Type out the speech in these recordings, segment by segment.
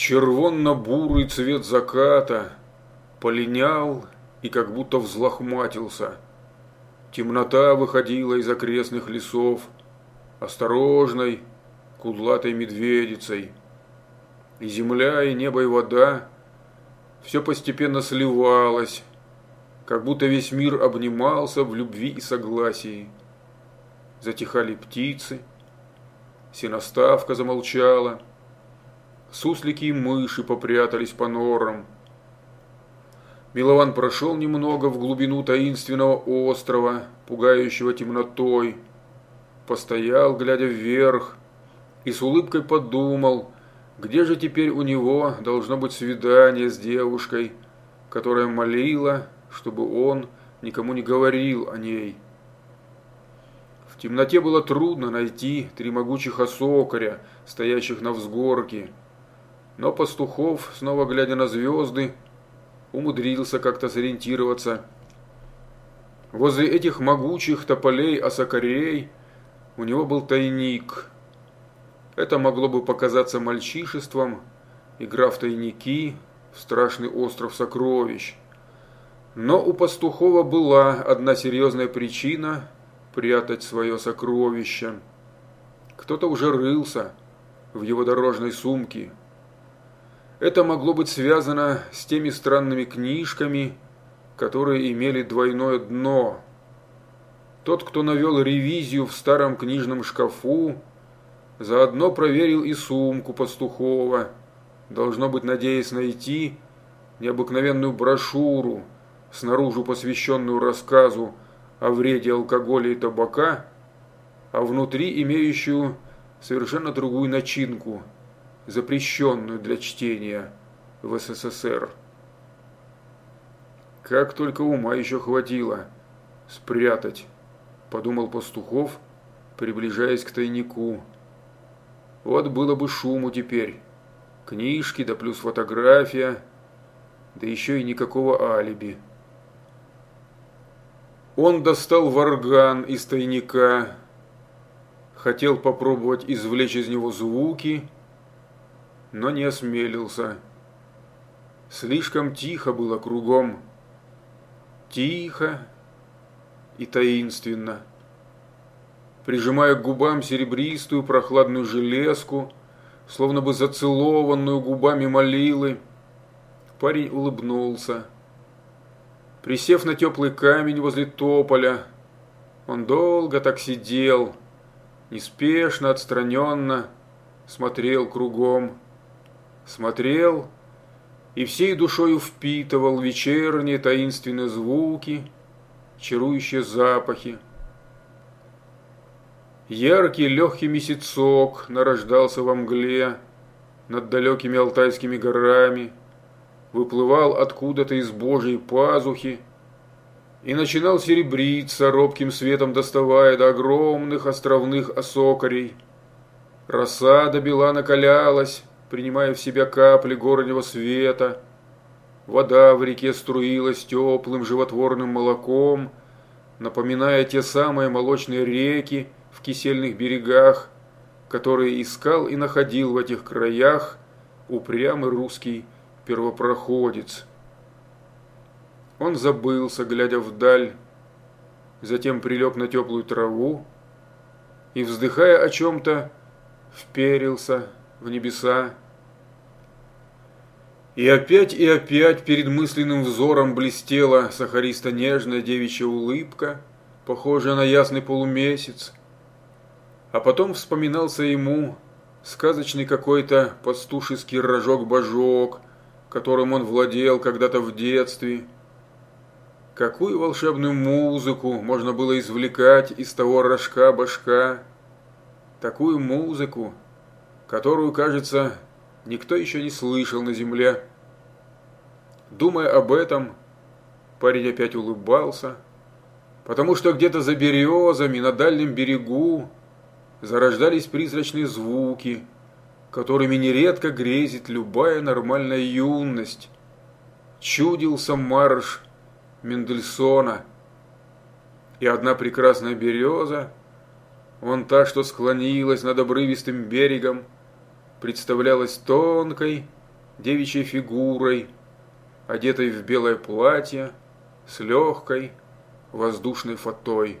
Червонно-бурый цвет заката полинял и как будто взлохматился. Темнота выходила из окрестных лесов, осторожной, кудлатой медведицей. И земля, и небо, и вода все постепенно сливалось, как будто весь мир обнимался в любви и согласии. Затихали птицы, сеноставка замолчала, суслики и мыши попрятались по норам. Милован прошел немного в глубину таинственного острова, пугающего темнотой, постоял, глядя вверх, и с улыбкой подумал, где же теперь у него должно быть свидание с девушкой, которая молила, чтобы он никому не говорил о ней. В темноте было трудно найти три могучих осокаря, стоящих на взгорке, но Пастухов, снова глядя на звезды, умудрился как-то сориентироваться. Возле этих могучих тополей осокарей у него был тайник. Это могло бы показаться мальчишеством, игра в тайники, в страшный остров сокровищ. Но у Пастухова была одна серьезная причина прятать свое сокровище. Кто-то уже рылся в его дорожной сумке. Это могло быть связано с теми странными книжками, которые имели двойное дно. Тот, кто навел ревизию в старом книжном шкафу, заодно проверил и сумку Пастухова, должно быть, надеясь найти необыкновенную брошюру, снаружи посвященную рассказу о вреде алкоголя и табака, а внутри имеющую совершенно другую начинку – запрещенную для чтения в СССР. Как только ума еще хватило спрятать, подумал Пастухов, приближаясь к тайнику. Вот было бы шуму теперь. Книжки, да плюс фотография, да еще и никакого алиби. Он достал варган из тайника, хотел попробовать извлечь из него звуки, но не осмелился. Слишком тихо было кругом. Тихо и таинственно. Прижимая к губам серебристую прохладную железку, словно бы зацелованную губами молилы, парень улыбнулся. Присев на теплый камень возле тополя, он долго так сидел, неспешно, отстраненно, смотрел кругом смотрел и всей душою впитывал вечерние таинственные звуки, чарующие запахи. Яркий легкий месяцок нарождался во мгле над далекими алтайскими горами, выплывал откуда-то из божьей пазухи и начинал серебриться, робким светом доставая до огромных островных осокарей. Рассада бела накалялась, принимая в себя капли горнего света. Вода в реке струилась теплым животворным молоком, напоминая те самые молочные реки в кисельных берегах, которые искал и находил в этих краях упрямый русский первопроходец. Он забылся, глядя вдаль, затем прилег на теплую траву и, вздыхая о чем-то, вперился в небеса. И опять и опять перед мысленным взором блестела сахаристо-нежная девичья улыбка, похожая на ясный полумесяц. А потом вспоминался ему сказочный какой-то пастушеский рожок-божок, которым он владел когда-то в детстве. Какую волшебную музыку можно было извлекать из того рожка-башка? Такую музыку, которую, кажется, никто еще не слышал на земле. Думая об этом, парень опять улыбался, потому что где-то за березами на дальнем берегу зарождались призрачные звуки, которыми нередко грезит любая нормальная юность. Чудился марш Мендельсона, и одна прекрасная береза, вон та, что склонилась над обрывистым берегом, представлялась тонкой девичьей фигурой, одетой в белое платье, с легкой воздушной фатой.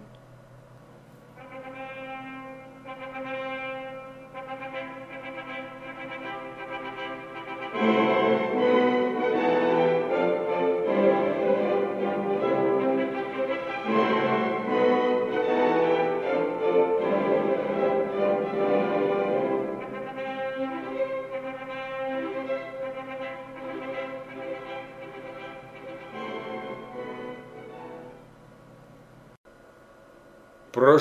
Прошло